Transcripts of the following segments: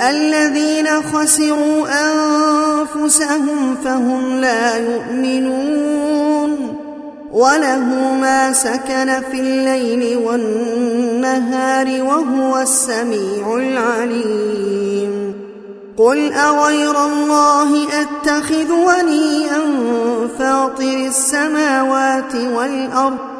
الذين خسروا أنفسهم فهم لا يؤمنون وله ما سكن في الليل والنهار وهو السميع العليم. قل أغير الله أتخذ وليا فاطر السماوات والأرض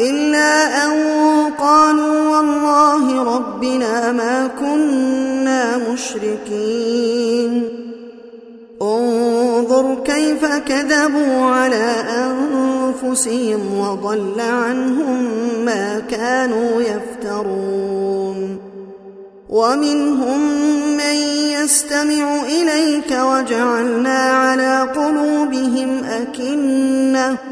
إلا أن قالوا والله ربنا ما كنا مشركين. انظر كيف كذبوا على أنفسهم وضل عنهم ما كانوا يفترون. ومنهم من يستمع إليك وجعلنا على قلوبهم أكنة.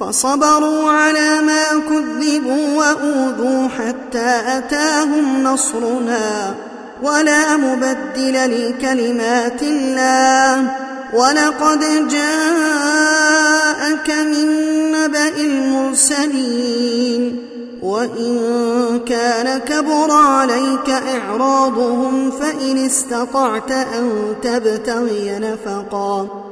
فصبروا على ما كذبوا وأوذوا حتى أتاهم نصرنا ولا مبدل لكلمات الله. ولقد جاءك من نبأ المرسلين وإن كان كبر عليك إعراضهم فإن استطعت أن تبتغي نفقا.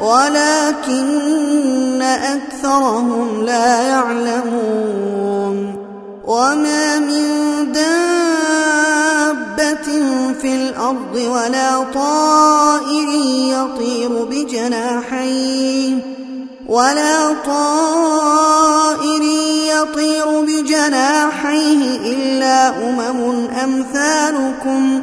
ولكن أكثرهم لا يعلمون. وما من دابة في الأرض ولا طائر يطير بجناحيه. ولا طائر يطير بجناحيه إلا أمم أمثالكم.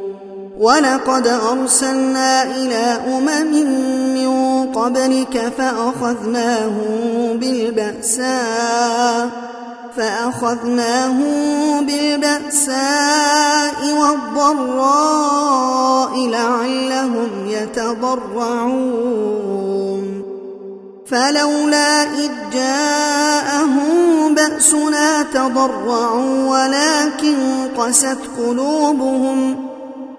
ولقد أرسلنا إلى أمم من قبلك فأخذناهم بالبأساء فأخذناهم بالبأساء والضراء لعلهم يتضرعون. فلولا إذ جاءهم بأسنا تضرعوا ولكن قست قلوبهم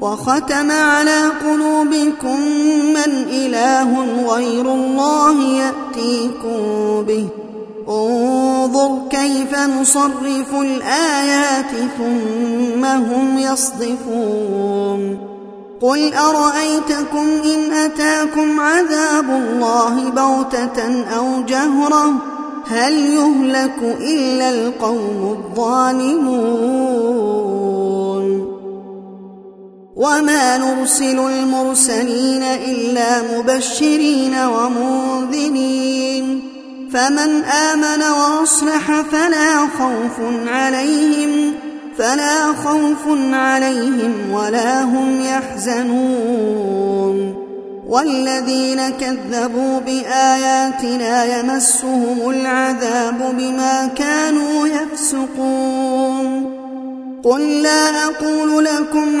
وختم على قلوبكم من إله غير الله يأتيكم به. انظر كيف نصرف الآيات ثم هم يصدفون. قل أرأيتكم إن أتاكم عذاب الله بغتة أو جهرة؟ هل يهلك إلا القوم الظالمون؟ وما نرسل المرسلين إلا مبشرين ومنذرين فمن آمن وأصلح فلا خوف عليهم فلا خوف عليهم ولا هم يحزنون والذين كذبوا بآياتنا يمسهم العذاب بما كانوا يفسقون قل لا أقول لكم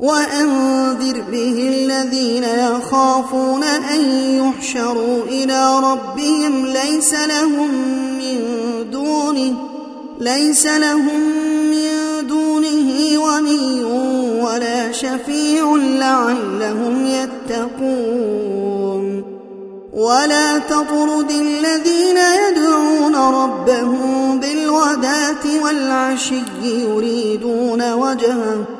وأنذر به الذين يخافون أن يحشروا إلى ربهم ليس لهم من دونه ليس لهم من دونه ولي ولا شفيع لعلهم يتقون. ولا تطرد الذين يدعون ربهم بالغداة والعشي يريدون وجهه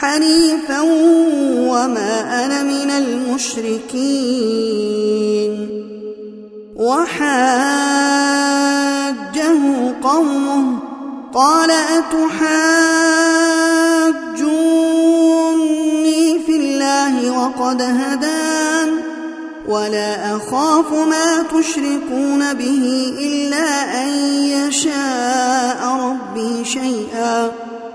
حنيفا وما أنا من المشركين. وحاجه قومه قال أتحاجوني في الله وقد هدان؟ ولا أخاف ما تشركون به إلا أن يشاء ربي شيئا.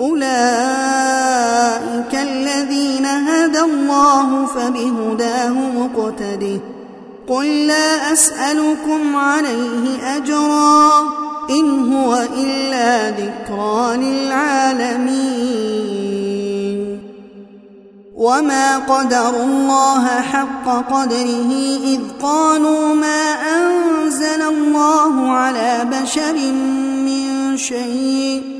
أولئك الذين هدى الله فبهداه مقتده قل لا أسألكم عليه أجرا إن هو إلا ذكرى للعالمين. وما قدروا الله حق قدره إذ قالوا ما أنزل الله على بشر من شيء.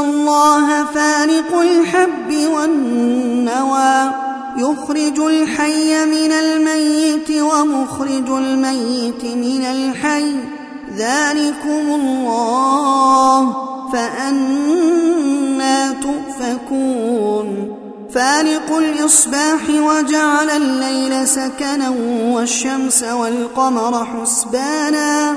الله فارق الحب والنوى. يخرج الحي من الميت ومخرج الميت من الحي. ذلكم الله فأنا تؤفكون. فارق الإصباح وجعل الليل سكنا والشمس والقمر حسبانا.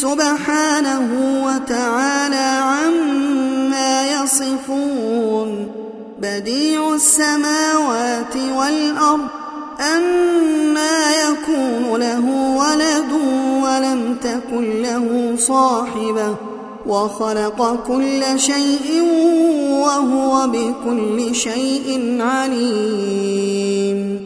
سبحانه وتعالى عما يصفون. بديع السماوات والأرض أما يكون له ولد ولم تكن له صاحبة. وخلق كل شيء وهو بكل شيء عليم.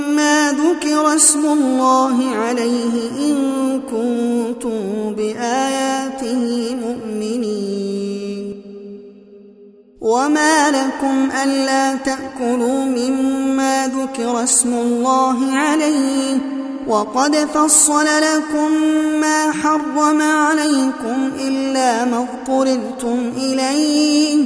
ذكر اسم الله عليه إن كنتم بآياته مؤمنين. وما لكم ألا تأكلوا مما ذكر اسم الله عليه وقد فصل لكم ما حرم عليكم إلا ما اضطررتم إليه.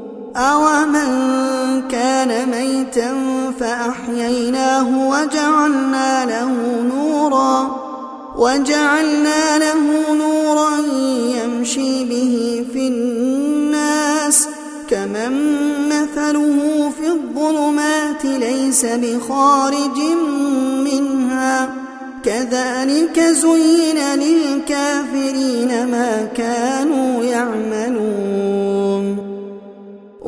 أومن كان ميتا فأحييناه وجعلنا له نورا وجعلنا له نورا يمشي به في الناس كمن مثله في الظلمات ليس بخارج منها كذلك زين للكافرين ما كانوا يعملون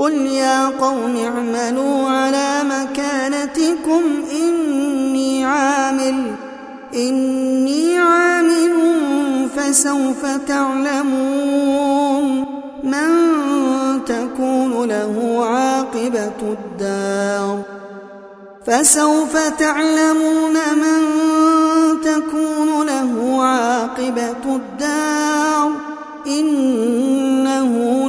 قل يا قوم اعملوا على مكانتكم إني عامل إني عامل فسوف تعلمون من تكون له عاقبة الدار فسوف تعلمون من تكون له عاقبة الدار إنه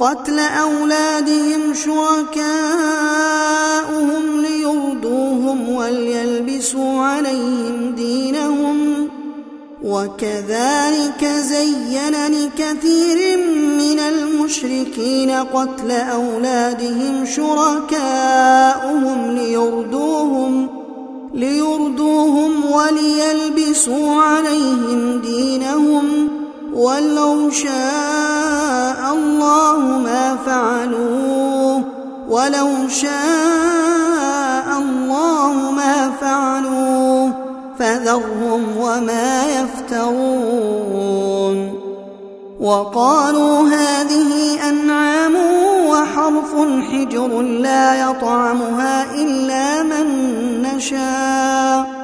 قتل أولادهم شركاؤهم ليرضوهم وليلبسوا عليهم دينهم. وكذلك زين لكثير من المشركين قتل أولادهم شركاؤهم ليرضوهم ليرضوهم وليلبسوا عليهم دينهم. ولو شاء الله ما فعلوه ولو شاء الله ما فعلوه فذرهم وما يفترون. وقالوا هذه أنعام وحرف حجر لا يطعمها إلا من نشاء.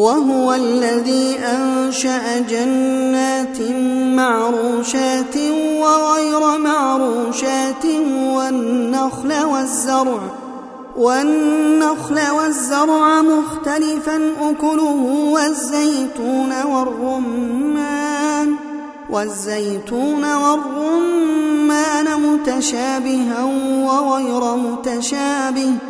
وهو الذي أنشأ جنات معروشات وغير معروشات والنخل والزرع والنخل والزرع مختلفا أكله والزيتون والرمان والزيتون والرمان متشابها وغير متشابه.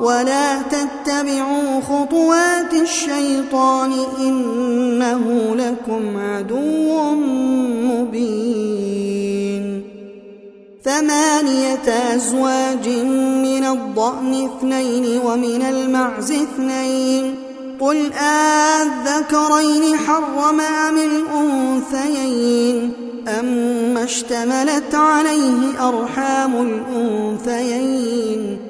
ولا تتبعوا خطوات الشيطان إنه لكم عدو مبين. ثمانية أزواج من الضأن اثنين ومن المعز اثنين. قل آذكرين حرم أم الأنثيين؟ أما اشتملت عليه أرحام الأنثيين؟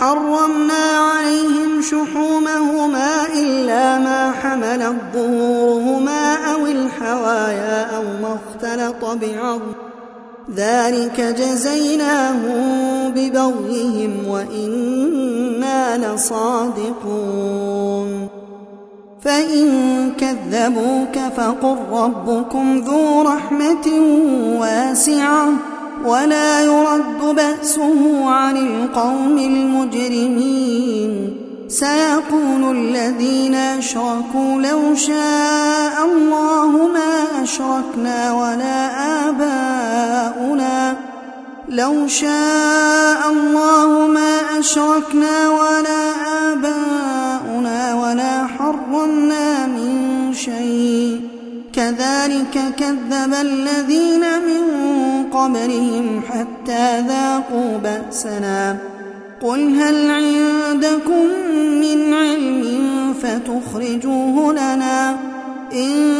حرمنا عليهم شحومهما إلا ما حملت ظهورهما أو الحوايا أو ما اختلط بعظم. ذلك جزيناهم ببغيهم وإنا لصادقون. فإن كذبوك فقل ربكم ذو رحمة واسعة. ولا يرد بأسه عن القوم المجرمين. سيقول الذين أشركوا لو شاء الله ما أشركنا ولا آباؤنا. لو شاء الله ما أشركنا ولا آباؤنا ولا حرمنا من شيء. كذلك كذب الذين من قبلهم حتى ذاقوا بأسنا. قل هل عندكم من علم فتخرجوه لنا؟ إن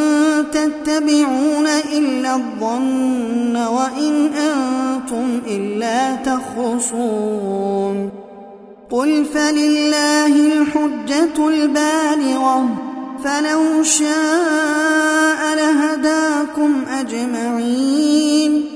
تتبعون إلا الظن وإن أنتم إلا تخرصون. قل فلله الحجة البالغة. فلو شاء لهداكم أجمعين.